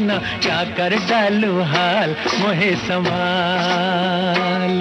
क्या कर डालू हाल मोहे संभाल?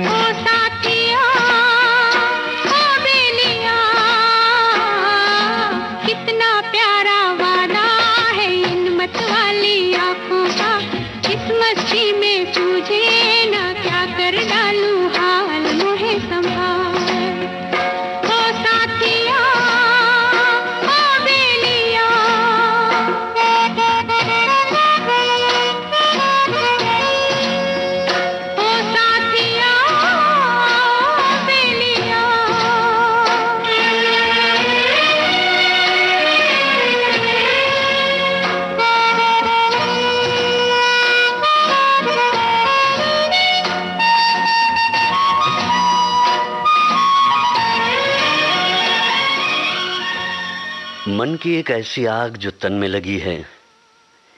मन की एक ऐसी आग जो तन में लगी है।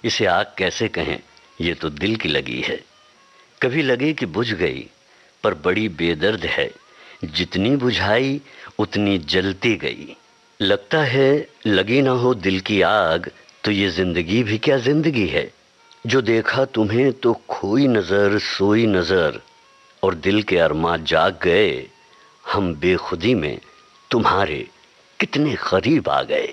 इसे आग कैसे कहें? ये तो दिल की लगी है। कभी लगे कि बुझ गई, पर बड़ी बेदर्द है। जितनी बुझाई, उतनी जलती गई। लगता है, लगी ना हो दिल की आग तो ये ज़िंदगी भी क्या ज़िंदगी है? जो देखा तुम्हें तो खोई नज़र, सोई नज़र। और दिल के अरमा जाग गए, हम बेखुदी में तुम्हारे। कितने करीब आ गए।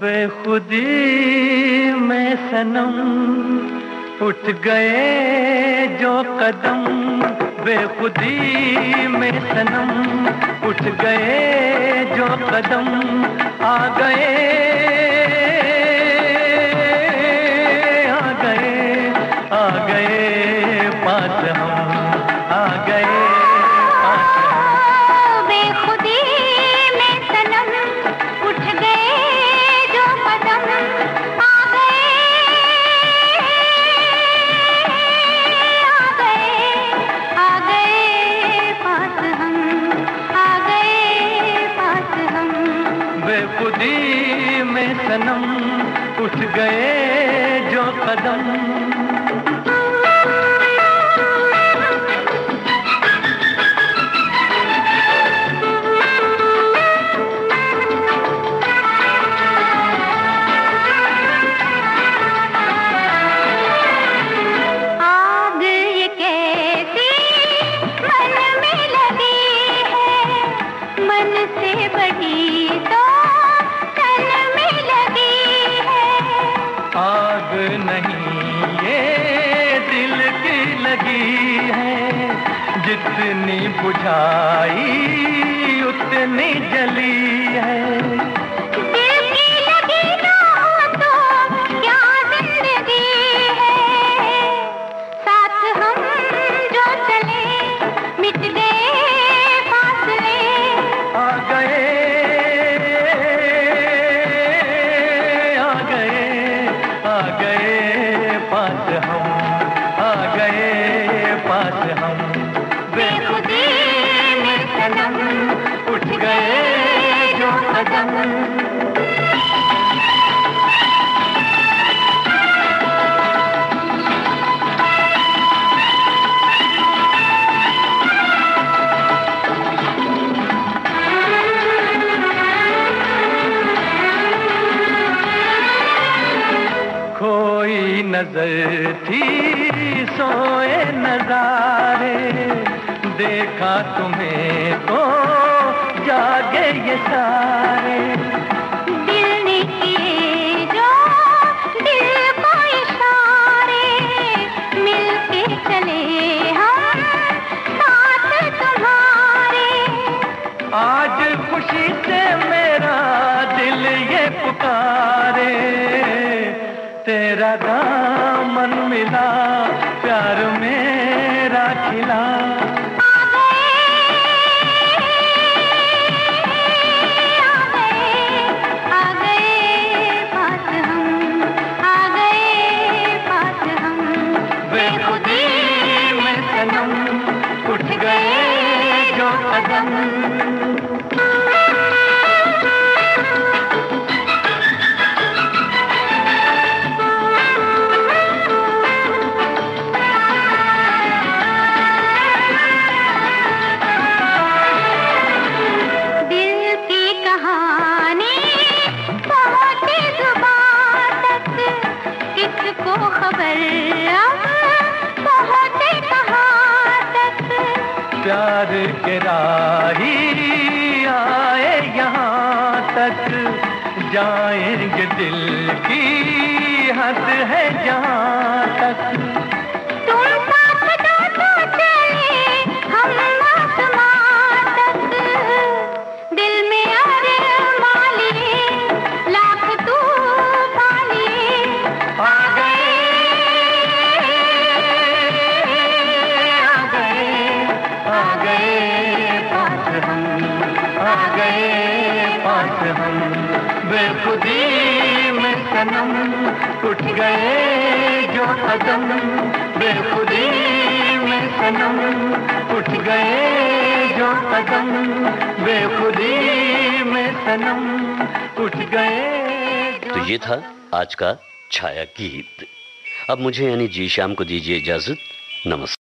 बेखुदी में सनम उठ गए जो कदम बेखुदी में सनम उठ गए जो कदम आ गए। जितनी बुझाई उतनी जली है। नज़र थी सोए नजारे देखा तुम्हें तो जागे ये सारे। खुशी से मेरा दिल ये पुकारे तेरा दामन मिला प्यार मेरा खिला Thank you. किसको खबर। अब पहुँचे कहाँ तक प्यार के राही आए यहाँ तक। जाएँगे दिल की हद है जहाँ तक। तुम साथ दो तो चले हम पास हम बेखुदी में सनम उठ गए जो कदम बेखुदी में सनम उठ गए जो कदम बेखुदी में सनम उठ गए तो ये था आज का छाया गीत। अब मुझे यानी जी शाम को दीजिए इजाज़त। नमस्कार।